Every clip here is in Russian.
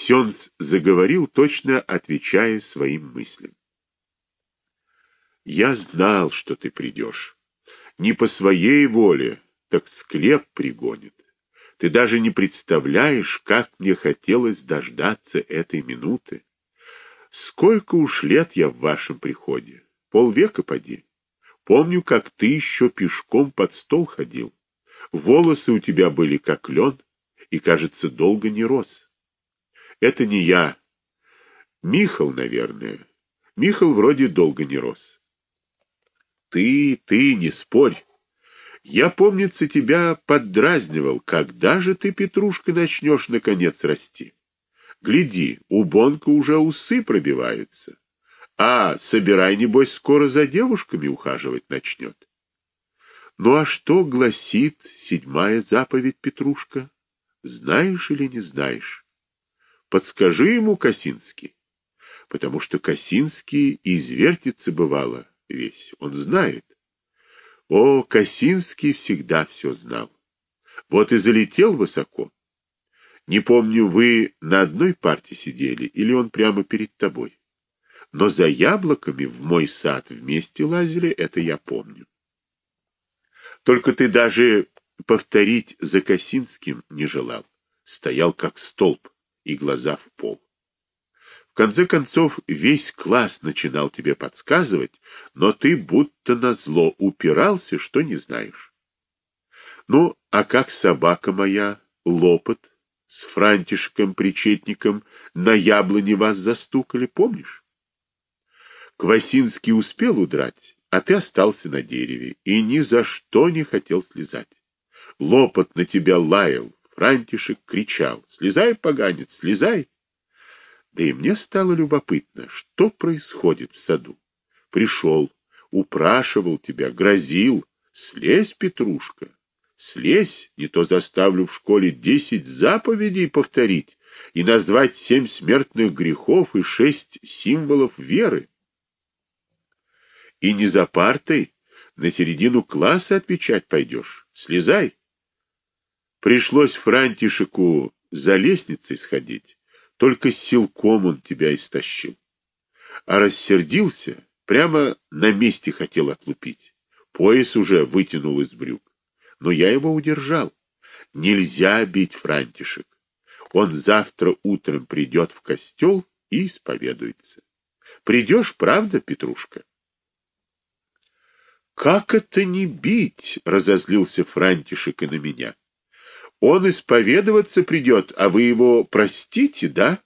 Ксенц заговорил, точно отвечая своим мыслям. «Я знал, что ты придешь. Не по своей воле, так склеп пригонит. Ты даже не представляешь, как мне хотелось дождаться этой минуты. Сколько уж лет я в вашем приходе? Полвека поди. Помню, как ты еще пешком под стол ходил. Волосы у тебя были как лен, и, кажется, долго не рос. Это не я. Михал, наверное. Михал вроде долго не рос. Ты, ты, не спорь. Я, помнится, тебя поддразнивал. Когда же ты, Петрушка, начнешь, наконец, расти? Гляди, у Бонка уже усы пробиваются. А, собирай, небось, скоро за девушками ухаживать начнет. Ну а что гласит седьмая заповедь Петрушка? Знаешь или не знаешь? Подскажи ему, Косинский. Потому что Косинский извертится бывало весь, он знает. О, Косинский всегда все знал. Вот и залетел высоко. Не помню, вы на одной парте сидели или он прямо перед тобой. Но за яблоками в мой сад вместе лазили, это я помню. Только ты даже повторить за Косинским не желал. Стоял как столб и глаза в пол. В конце концов, весь класс начинал тебе подсказывать, но ты будто назло упирался, что не знаешь. Ну, а как собака моя, лопот, с франтишком-причетником на яблоне вас застукали, помнишь? Квасинский успел удрать, а ты остался на дереве и ни за что не хотел слезать. Лопот на тебя лаял, Франтишек кричал «Слезай, поганец, слезай!» Да и мне стало любопытно, что происходит в саду. Пришел, упрашивал тебя, грозил. Слезь, Петрушка, слезь, не то заставлю в школе десять заповедей повторить и назвать семь смертных грехов и шесть символов веры. И не за партой, на середину класса отвечать пойдешь. Слезай. Пришлось Франтишеку за лестницей сходить, только силком он тебя истощил. А рассердился, прямо на месте хотел отлупить. Пояс уже вытянул из брюк. Но я его удержал. Нельзя бить Франтишек. Он завтра утром придет в костел и исповедуется. Придешь, правда, Петрушка? «Как это не бить?» — разозлился Франтишек и на меня. Он исповедоваться придет, а вы его простите, да?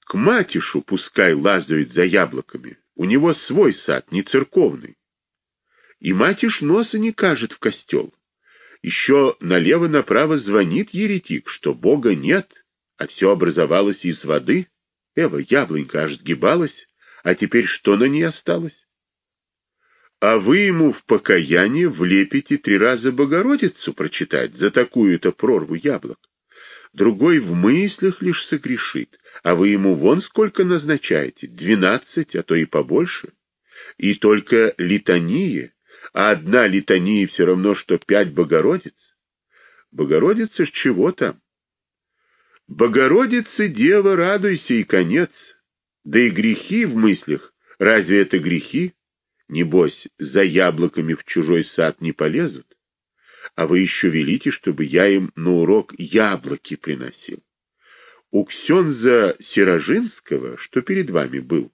К матишу пускай лазают за яблоками. У него свой сад, не церковный. И матиш носа не кажет в костел. Еще налево-направо звонит еретик, что Бога нет, а все образовалось из воды. Эва, яблонька аж сгибалась, а теперь что на ней осталось? А вы ему в покаяние влепите три раза Богородицу прочитать за такую-то прорву яблок. Другой в мыслях лишь согрешит, а вы ему вон сколько назначаете, двенадцать, а то и побольше. И только литания, а одна литания все равно, что пять Богородиц. Богородица ж чего там? Богородице, дева, радуйся и конец. Да и грехи в мыслях, разве это грехи? Небось, за яблоками в чужой сад не полезут? А вы еще велите, чтобы я им на урок яблоки приносил. У Ксенза Сирожинского, что перед вами был,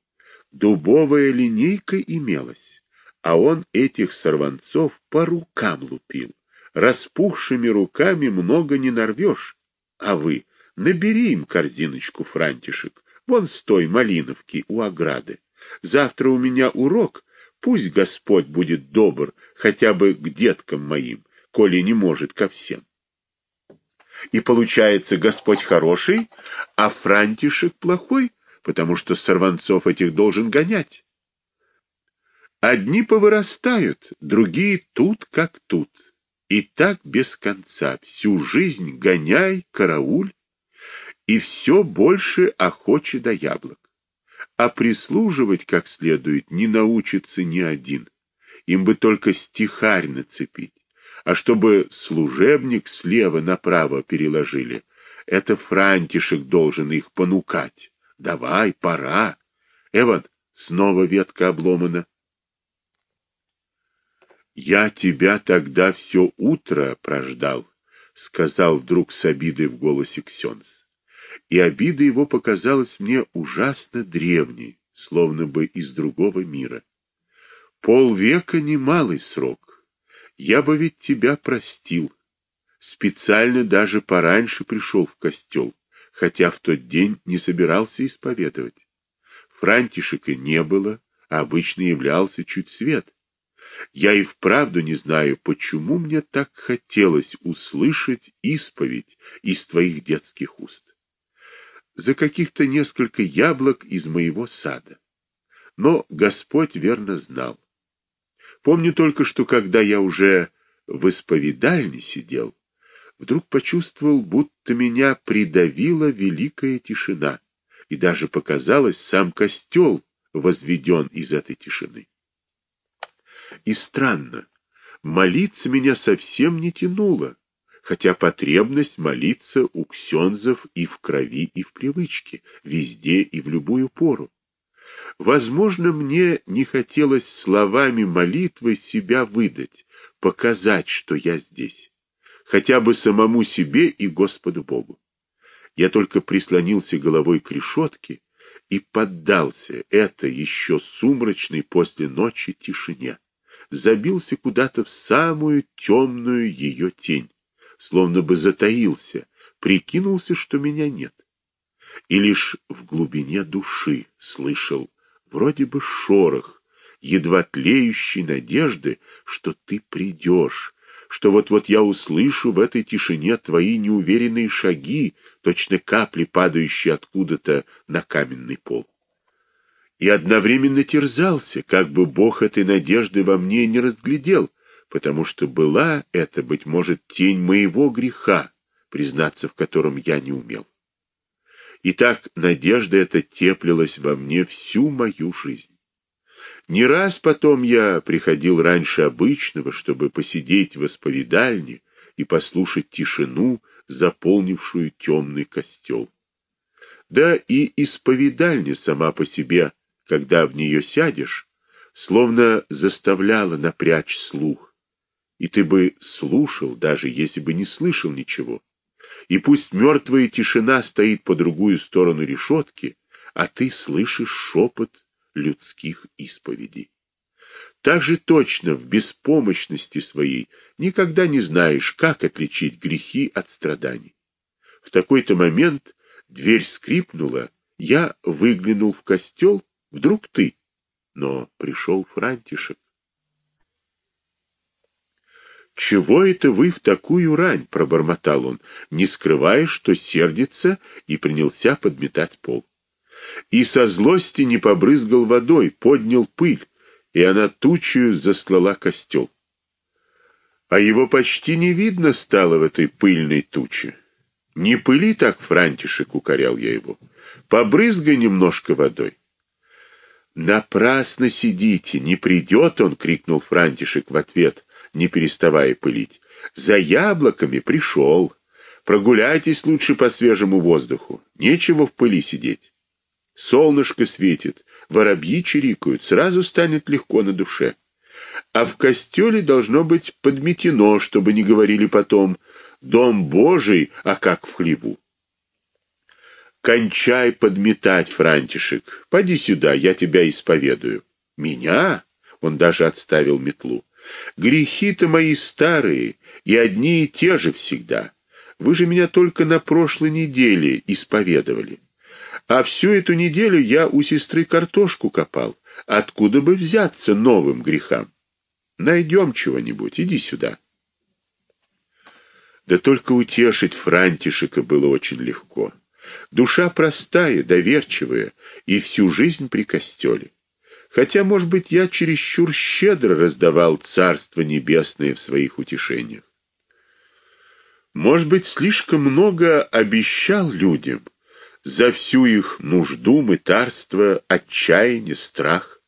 дубовая линейка имелась, а он этих сорванцов по рукам лупил. Распухшими руками много не нарвешь. А вы набери им корзиночку франтишек, вон с той малиновки у ограды. Завтра у меня урок, Пусть Господь будет добр хотя бы к деткам моим, коли не может ко всем. И получается, Господь хороший, а Франтишек плохой, потому что сорванцов этих должен гонять. Одни повырастают, другие тут как тут. И так без конца, всю жизнь гоняй, карауль, и все больше охочи до яблок а прислуживать как следует не научится ни один. Им бы только стихарь нацепить. А чтобы служебник слева направо переложили, Это Франтишек должен их понукать. Давай, пора. Эван, снова ветка обломана. Я тебя тогда все утро прождал, сказал вдруг с обидой в голосе Ксенс. И обида его показалась мне ужасно древней, словно бы из другого мира. Полвека немалый срок. Я бы ведь тебя простил. Специально даже пораньше пришел в костел, хотя в тот день не собирался исповедовать. Франтишека не было, а обычно являлся чуть свет. Я и вправду не знаю, почему мне так хотелось услышать исповедь из твоих детских уст. За каких-то несколько яблок из моего сада. Но Господь верно знал. Помню только, что когда я уже в исповедальне сидел, вдруг почувствовал, будто меня придавила великая тишина, и даже показалось, сам костел возведен из этой тишины. И странно, молиться меня совсем не тянуло, хотя потребность молиться у ксензов и в крови, и в привычке, везде и в любую пору. Возможно, мне не хотелось словами молитвы себя выдать, показать, что я здесь, хотя бы самому себе и Господу Богу. Я только прислонился головой к решетке и поддался это еще сумрачной после ночи тишине забился куда-то в самую темную ее тень, словно бы затаился, прикинулся, что меня нет. И лишь в глубине души слышал вроде бы шорох, едва тлеющей надежды, что ты придешь, что вот-вот я услышу в этой тишине твои неуверенные шаги, точно капли, падающие откуда-то на каменный пол и одновременно терзался, как бы Бог этой надежды во мне не разглядел, потому что была это, быть может, тень моего греха, признаться в котором я не умел. И так надежда эта теплилась во мне всю мою жизнь. Не раз потом я приходил раньше обычного, чтобы посидеть в исповедальне и послушать тишину, заполнившую темный костел. Да и исповедальня сама по себе когда в нее сядешь, словно заставляла напрячь слух, и ты бы слушал, даже если бы не слышал ничего. И пусть мертвая тишина стоит по другую сторону решетки, а ты слышишь шепот людских исповедей. Так же точно в беспомощности своей никогда не знаешь, как отличить грехи от страданий. В такой-то момент дверь скрипнула, я выглянул в костел Вдруг ты? Но пришел Франтишек. «Чего это вы в такую рань?» — пробормотал он, не скрывая, что сердится, и принялся подметать пол. И со злости не побрызгал водой, поднял пыль, и она тучью заслала костел. А его почти не видно стало в этой пыльной туче. «Не пыли так, Франтишек!» — укорял я его. «Побрызгай немножко водой». «Напрасно сидите, не придет он!» — крикнул Франтишек в ответ, не переставая пылить. «За яблоками пришел. Прогуляйтесь лучше по свежему воздуху. Нечего в пыли сидеть. Солнышко светит, воробьи чирикают, сразу станет легко на душе. А в костеле должно быть подметено, чтобы не говорили потом «Дом Божий, а как в хлеву». Кончай подметать, Франтишек. Поди сюда, я тебя исповедую. Меня? Он даже отставил метлу. Грехи-то мои старые, и одни и те же всегда. Вы же меня только на прошлой неделе исповедовали. А всю эту неделю я у сестры картошку копал. Откуда бы взяться новым грехам? Найдем чего-нибудь, иди сюда. Да только утешить Франтишека было очень легко. Душа простая, доверчивая, и всю жизнь при костеле. Хотя, может быть, я чересчур щедро раздавал Царство Небесное в своих утешениях. Может быть, слишком много обещал людям за всю их нужду, мытарство, отчаяние, страх.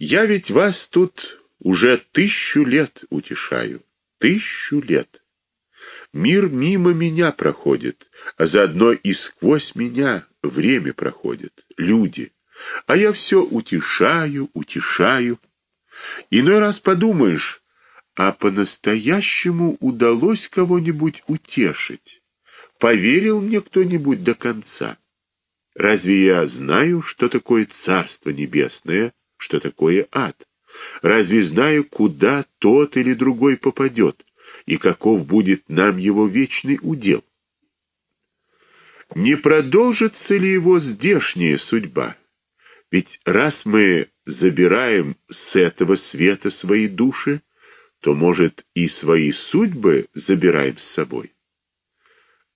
Я ведь вас тут уже тысячу лет утешаю, тысячу лет. Мир мимо меня проходит, а заодно и сквозь меня время проходит, люди. А я все утешаю, утешаю. Иной раз подумаешь, а по-настоящему удалось кого-нибудь утешить? Поверил мне кто-нибудь до конца? Разве я знаю, что такое Царство Небесное, что такое ад? Разве знаю, куда тот или другой попадет? и каков будет нам его вечный удел. Не продолжится ли его здешняя судьба? Ведь раз мы забираем с этого света свои души, то, может, и свои судьбы забираем с собой.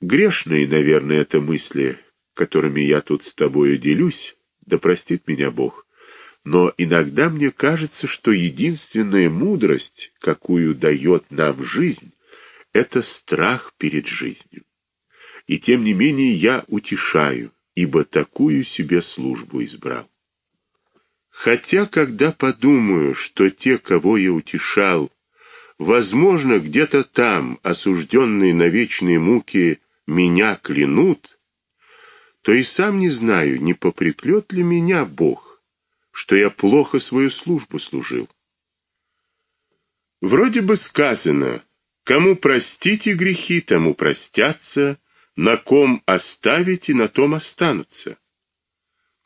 Грешные, наверное, это мысли, которыми я тут с тобою делюсь, да простит меня Бог но иногда мне кажется, что единственная мудрость, какую дает нам жизнь, это страх перед жизнью. И тем не менее я утешаю, ибо такую себе службу избрал. Хотя, когда подумаю, что те, кого я утешал, возможно, где-то там, осужденные на вечные муки, меня клянут, то и сам не знаю, не попреклет ли меня Бог, что я плохо свою службу служил. Вроде бы сказано, кому простите грехи, тому простятся, на ком оставите, на том останутся.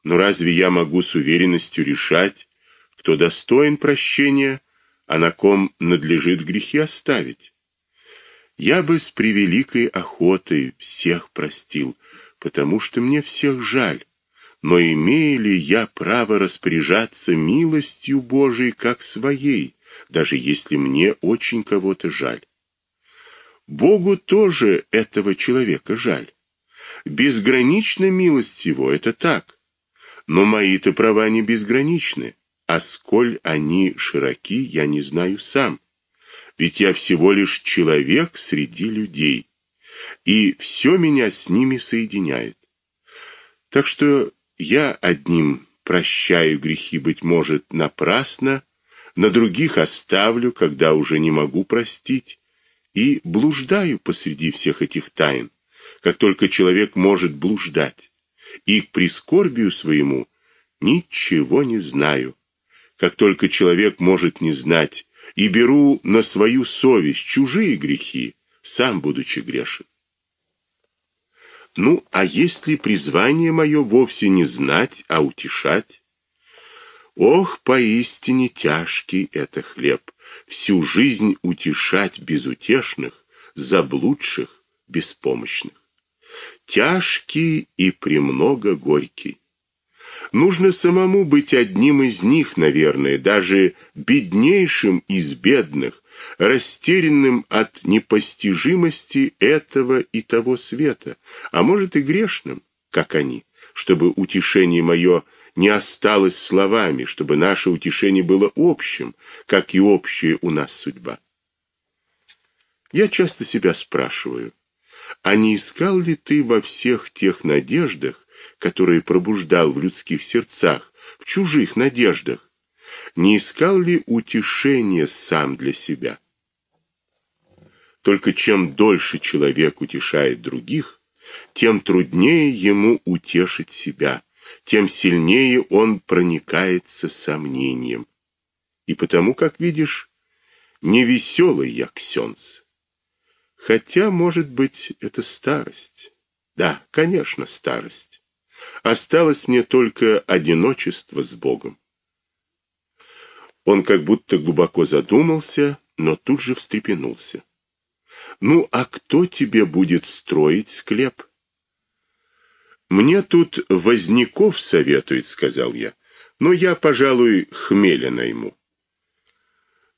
Но разве я могу с уверенностью решать, кто достоин прощения, а на ком надлежит грехи оставить? Я бы с превеликой охотой всех простил, потому что мне всех жаль но имею ли я право распоряжаться милостью Божией как своей, даже если мне очень кого-то жаль? Богу тоже этого человека жаль. Безгранична милость его, это так. Но мои-то права не безграничны, а сколь они широки, я не знаю сам. Ведь я всего лишь человек среди людей, и все меня с ними соединяет. Так что я одним прощаю грехи, быть может, напрасно, на других оставлю, когда уже не могу простить, и блуждаю посреди всех этих тайн, как только человек может блуждать, и к прискорбию своему ничего не знаю, как только человек может не знать, и беру на свою совесть чужие грехи, сам будучи грешен. Ну, а если призвание мое вовсе не знать, а утешать? Ох, поистине тяжкий это хлеб, всю жизнь утешать безутешных, заблудших, беспомощных. Тяжкий и премного горький. Нужно самому быть одним из них, наверное, даже беднейшим из бедных, растерянным от непостижимости этого и того света, а может и грешным, как они, чтобы утешение мое не осталось словами, чтобы наше утешение было общим, как и общая у нас судьба. Я часто себя спрашиваю, а не искал ли ты во всех тех надеждах, которые пробуждал в людских сердцах, в чужих надеждах, не искал ли утешения сам для себя? Только чем дольше человек утешает других, тем труднее ему утешить себя, тем сильнее он проникается сомнением. И потому, как видишь, невеселый я ксенц. Хотя, может быть, это старость. Да, конечно, старость. Осталось мне только одиночество с Богом. Он как будто глубоко задумался, но тут же встрепенулся. Ну, а кто тебе будет строить склеп? Мне тут Возняков советует, сказал я. Но я, пожалуй, хмеля найму.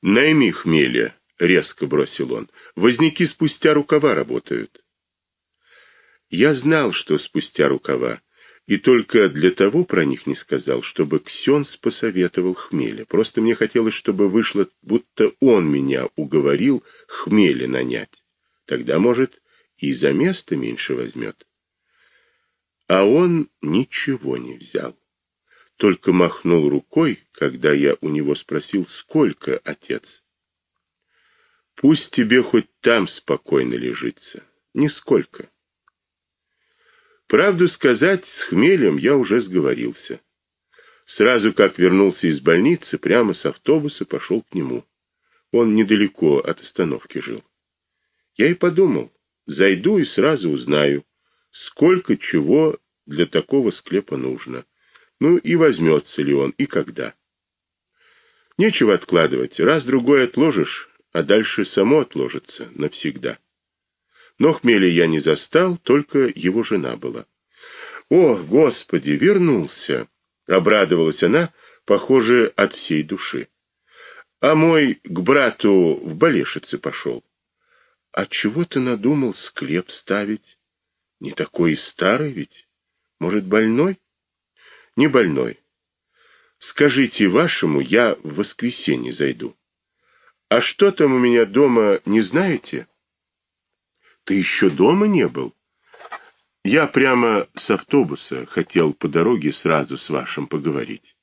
Найми хмеля, резко бросил он. Возняки спустя рукава работают. Я знал, что спустя рукава и только для того про них не сказал, чтобы Ксенс посоветовал хмеля. Просто мне хотелось, чтобы вышло, будто он меня уговорил хмеля нанять. Тогда, может, и за место меньше возьмет. А он ничего не взял. Только махнул рукой, когда я у него спросил, сколько, отец. Пусть тебе хоть там спокойно лежится. Нисколько. Правду сказать, с хмелем я уже сговорился. Сразу как вернулся из больницы, прямо с автобуса пошел к нему. Он недалеко от остановки жил. Я и подумал, зайду и сразу узнаю, сколько чего для такого склепа нужно. Ну и возьмется ли он, и когда. Нечего откладывать. Раз-другой отложишь, а дальше само отложится навсегда. Но хмеля я не застал, только его жена была. «О, Господи, вернулся!» — обрадовалась она, похоже, от всей души. «А мой к брату в Болешице пошел». «А чего ты надумал склеп ставить? Не такой и старый ведь. Может, больной?» «Не больной. Скажите вашему, я в воскресенье зайду. А что там у меня дома, не знаете?» «Ты еще дома не был?» Я прямо с автобуса хотел по дороге сразу с вашим поговорить.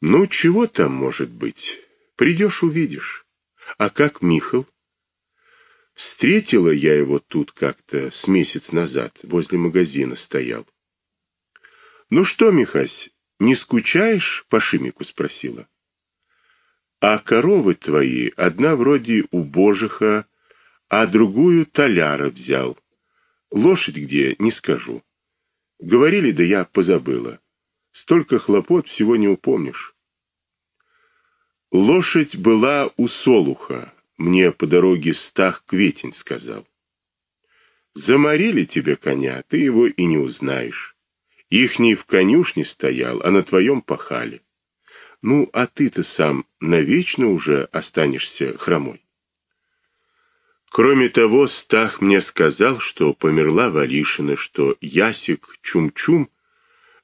Ну, чего там может быть? Придешь, увидишь. А как Михал? Встретила я его тут как-то с месяц назад, возле магазина стоял. Ну что, Михась, не скучаешь? По Шимику спросила. А коровы твои, одна вроде у Божиха, а другую Толяра взял. Лошадь где, не скажу. Говорили, да я позабыла. Столько хлопот, всего не упомнишь. Лошадь была у Солуха, мне по дороге Стах Кветень сказал. Заморили тебе коня, ты его и не узнаешь. Ихний в конюшне стоял, а на твоем пахали. Ну, а ты-то сам навечно уже останешься хромой. Кроме того, Стах мне сказал, что померла Валишина, что Ясик Чум-Чум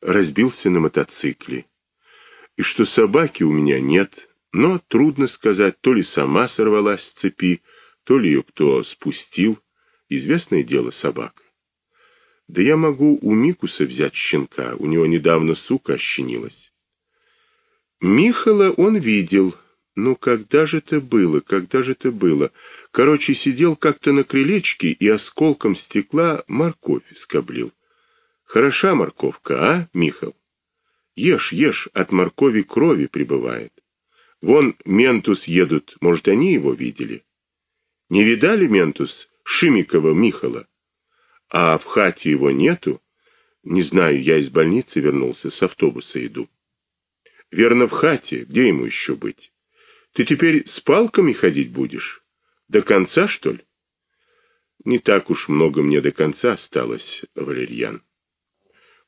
разбился на мотоцикле, и что собаки у меня нет, но трудно сказать, то ли сама сорвалась с цепи, то ли ее кто спустил. Известное дело собака. Да я могу у Микуса взять щенка, у него недавно сука ощенилась. Михала он видел, ну, когда же это было, когда же это было? Короче, сидел как-то на крылечке и осколком стекла морковь скоблил. Хороша морковка, а, Михал? Ешь, ешь, от моркови крови прибывает. Вон Ментус едут, может, они его видели? Не видали Ментус Шимикова Михала? А в хате его нету? Не знаю, я из больницы вернулся, с автобуса иду. Верно, в хате, где ему еще быть? Ты теперь с палками ходить будешь? До конца, что ли? Не так уж много мне до конца осталось, Валерьян.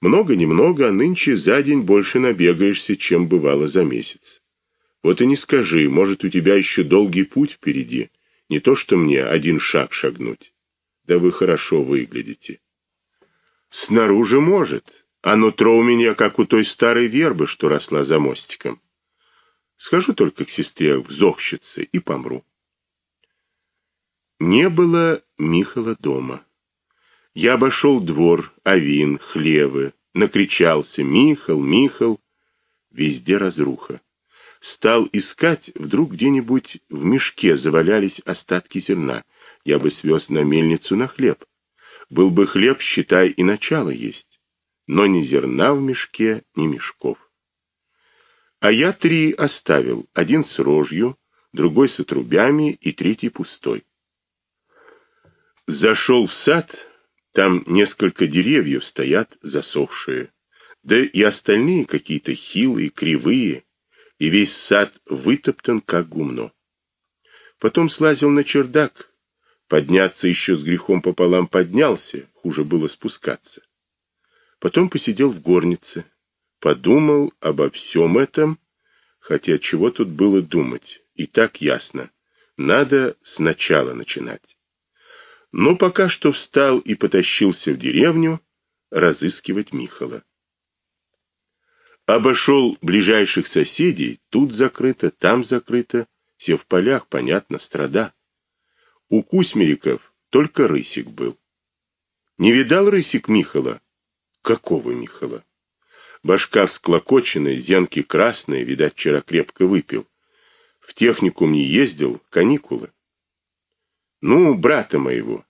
Много-немного, а нынче за день больше набегаешься, чем бывало за месяц. Вот и не скажи, может, у тебя еще долгий путь впереди, не то что мне один шаг шагнуть. Да вы хорошо выглядите. Снаружи может, а нутро у меня, как у той старой вербы, что росла за мостиком. Схожу только к сестре в Зохщице и помру. Не было Михала дома. Я обошел двор, авин, хлевы, накричался «Михал, Михал!» Везде разруха. Стал искать, вдруг где-нибудь в мешке завалялись остатки зерна. Я бы свез на мельницу на хлеб. Был бы хлеб, считай, и начало есть. Но ни зерна в мешке, ни мешков. А я три оставил, один с рожью, другой с отрубями и третий пустой. Зашел в сад, там несколько деревьев стоят засохшие, да и остальные какие-то хилые, кривые, и весь сад вытоптан, как гумно. Потом слазил на чердак, подняться еще с грехом пополам поднялся, хуже было спускаться. Потом посидел в горнице, подумал обо всем этом, хотя чего тут было думать, и так ясно. Надо сначала начинать. Но пока что встал и потащился в деревню разыскивать Михала. Обошел ближайших соседей, тут закрыто, там закрыто, все в полях, понятно, страда. У Кусмериков только Рысик был. Не видал Рысик Михала? Какого Михала? Башка всклокоченная, зенки красные, видать, вчера крепко выпил. В техникум не ездил, каникулы. Ну, брата моего.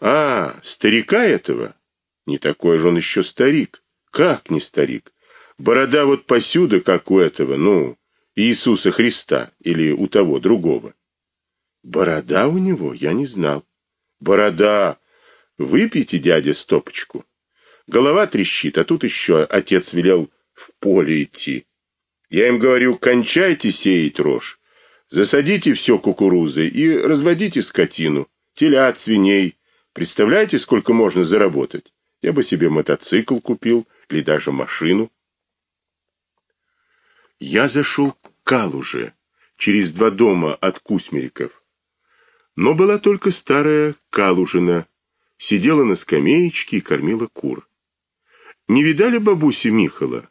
А, старика этого? Не такой же он еще старик. Как не старик? Борода вот посюда, как у этого, ну, Иисуса Христа или у того другого. Борода у него, я не знал. Борода. Выпейте, дядя, стопочку. Голова трещит, а тут еще отец велел в поле идти. Я им говорю, кончайте сеять рожь. Засадите все кукурузой и разводите скотину, телят, свиней. Представляете, сколько можно заработать? Я бы себе мотоцикл купил или даже машину. Я зашел к Калуже, через два дома от Кусмериков. Но была только старая Калужина, сидела на скамеечке и кормила кур. Не видали бабуси Михала?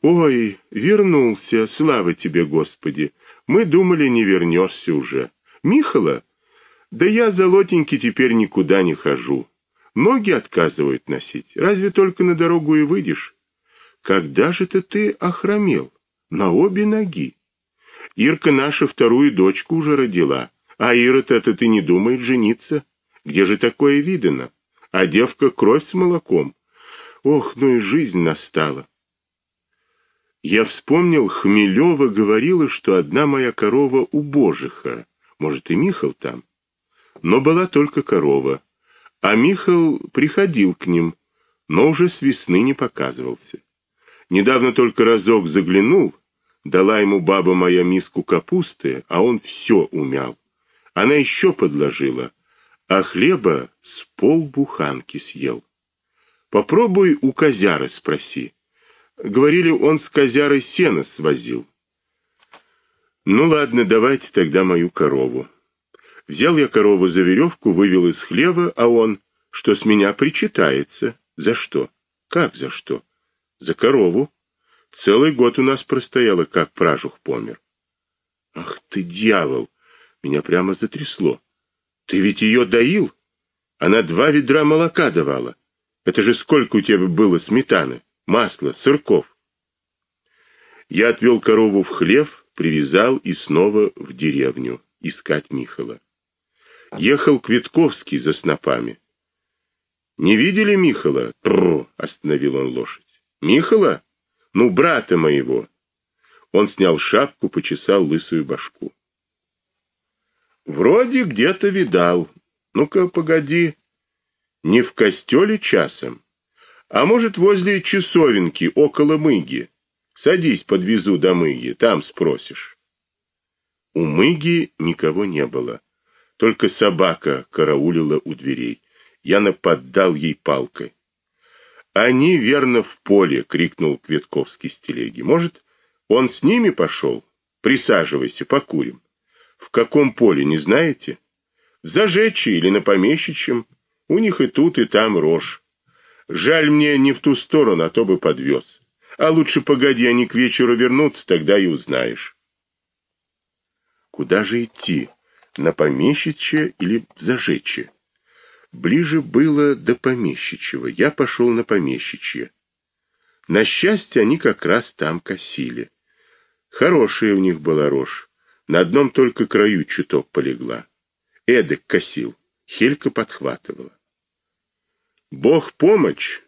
Ой, вернулся, слава тебе, Господи. Мы думали, не вернешься уже. Михала? Да я золотенький теперь никуда не хожу. Ноги отказывают носить. Разве только на дорогу и выйдешь? Когда же ты ты охромел? На обе ноги. Ирка наша вторую дочку уже родила. А Ирод это ты не думает жениться? Где же такое видано? А девка кровь с молоком. Ох, ну и жизнь настала. Я вспомнил, Хмелева говорила, что одна моя корова у Божиха. Может, и Михал там. Но была только корова. А Михал приходил к ним, но уже с весны не показывался. Недавно только разок заглянул, дала ему баба моя миску капусты, а он все умял. Она еще подложила, а хлеба с полбуханки съел. Попробуй у козяра спроси. Говорили, он с козярой сено свозил. Ну ладно, давайте тогда мою корову. Взял я корову за веревку, вывел из хлева, а он, что с меня причитается. За что? Как за что? За корову. Целый год у нас простояла, как пражух помер. Ах ты, дьявол! Меня прямо затрясло. Ты ведь ее доил? Она два ведра молока давала. Это же сколько у тебя было сметаны? масла, сырков. Я отвел корову в хлев, привязал и снова в деревню искать Михала. Ехал Квитковский за снопами. Не видели Михала? Тррр, остановил он лошадь. Михала? Ну, брата моего. Он снял шапку, почесал лысую башку. Вроде где-то видал. Ну-ка, погоди. Не в костеле часом? А может, возле часовенки, около Мыги. Садись, подвезу до Мыги, там спросишь. У Мыги никого не было. Только собака караулила у дверей. Я нападал ей палкой. Они верно в поле, крикнул Кветковский с телеги. Может, он с ними пошел? Присаживайся, покурим. В каком поле, не знаете? В Зажечье или на Помещичьем. У них и тут, и там рожь. Жаль мне не в ту сторону, а то бы подвез. А лучше погоди, они к вечеру вернутся, тогда и узнаешь. Куда же идти? На помещичье или в зажечье? Ближе было до помещичьего. Я пошел на помещичье. На счастье, они как раз там косили. Хорошая у них была рожь. На одном только краю чуток полегла. Эдик косил. Хелька подхватывала. Бог помощь.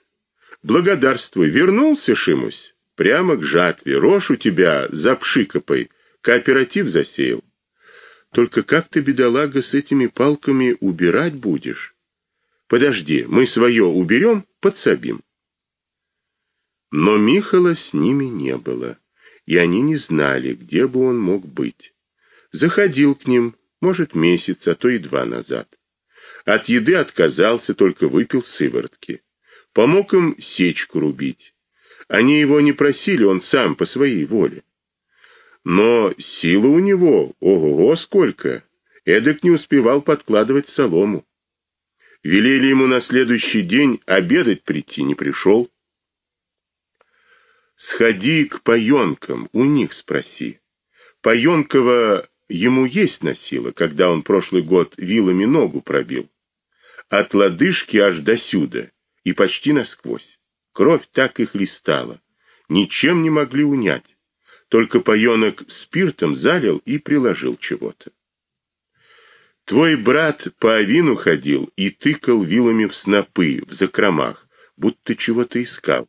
Благодарствуй. Вернулся, Шимусь? Прямо к жатве. Рожь у тебя за пшикопой. Кооператив засеял. Только как ты, бедолага, с этими палками убирать будешь? Подожди, мы свое уберем, подсобим. Но Михала с ними не было, и они не знали, где бы он мог быть. Заходил к ним, может, месяц, а то и два назад. От еды отказался, только выпил сыворотки. Помог им сечку рубить. Они его не просили, он сам по своей воле. Но сила у него, ого-го, сколько! Эдак не успевал подкладывать солому. Велели ему на следующий день обедать прийти, не пришел. Сходи к паёнкам, у них спроси. Паёнкова ему есть носила, когда он прошлый год вилами ногу пробил от лодыжки аж до сюда и почти насквозь. Кровь так и хлестала. Ничем не могли унять. только паёнок спиртом залил и приложил чего-то. Твой брат по авину ходил и тыкал вилами в снопы, в закромах, будто чего-то искал.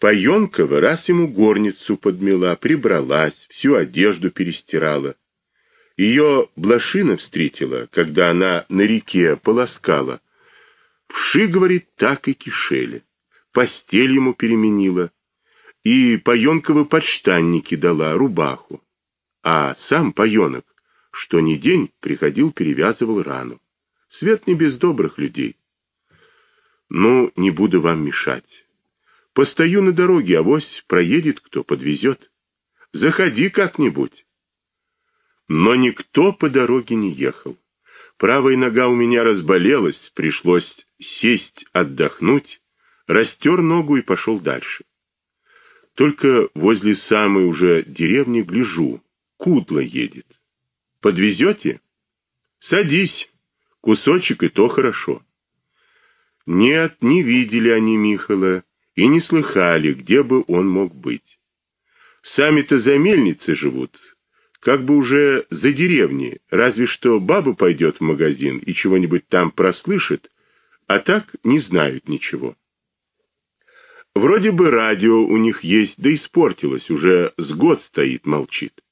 Паёнкова раз ему горницу подмела, прибралась, всю одежду перестирала. Ее Блошина встретила, когда она на реке полоскала. Вши, говорит, так и кишели. Постель ему переменила. И Паёнковы подштанники дала, рубаху. А сам Паёнок, что ни день, приходил, перевязывал рану. Свет не без добрых людей. Ну, не буду вам мешать. Постою на дороге, авось проедет кто, подвезет. Заходи как-нибудь. Но никто по дороге не ехал. Правая нога у меня разболелась, пришлось сесть, отдохнуть, растер ногу и пошел дальше. Только возле самой уже деревни гляжу, кудло едет. Подвезете? Садись, кусочек и то хорошо. Нет, не видели они Михала, и не слыхали, где бы он мог быть. Сами-то за мельницы живут, как бы уже за деревней, разве что баба пойдет в магазин и чего-нибудь там прослышит, а так не знают ничего. Вроде бы радио у них есть, да испортилось, уже с год стоит, молчит.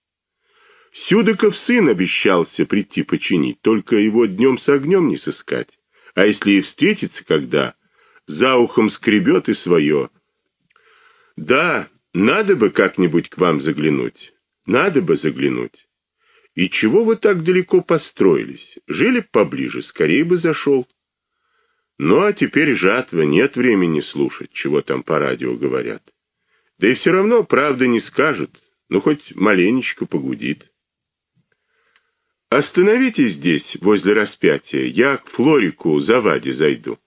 Сюдаков сын обещался прийти починить, только его днем с огнем не сыскать. А если и встретится когда, за ухом скребет и свое. Да, надо бы как-нибудь к вам заглянуть. Надо бы заглянуть. И чего вы так далеко построились? Жили б поближе, скорее бы зашел. Ну, а теперь жатва, нет времени слушать, чего там по радио говорят. Да и все равно правды не скажут, ну, хоть маленечко погудит. Остановитесь здесь, возле распятия, я к Флорику за Ваде зайду.